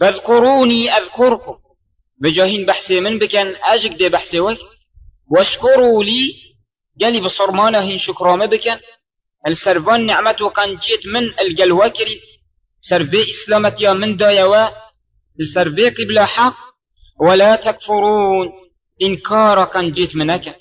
فاذكروني أذكركم. بجاهين بحثي من بكن أجك دي بحثي وك واشكروا لي. قالي بصرمانة هين شكرامة بكن. السرفان نعمت وكان جيت من الجلوكري سرفي إسلامت يا من دايوا السرفي قبل حق. ولا تكفرون. إنكارا كان جيت منك.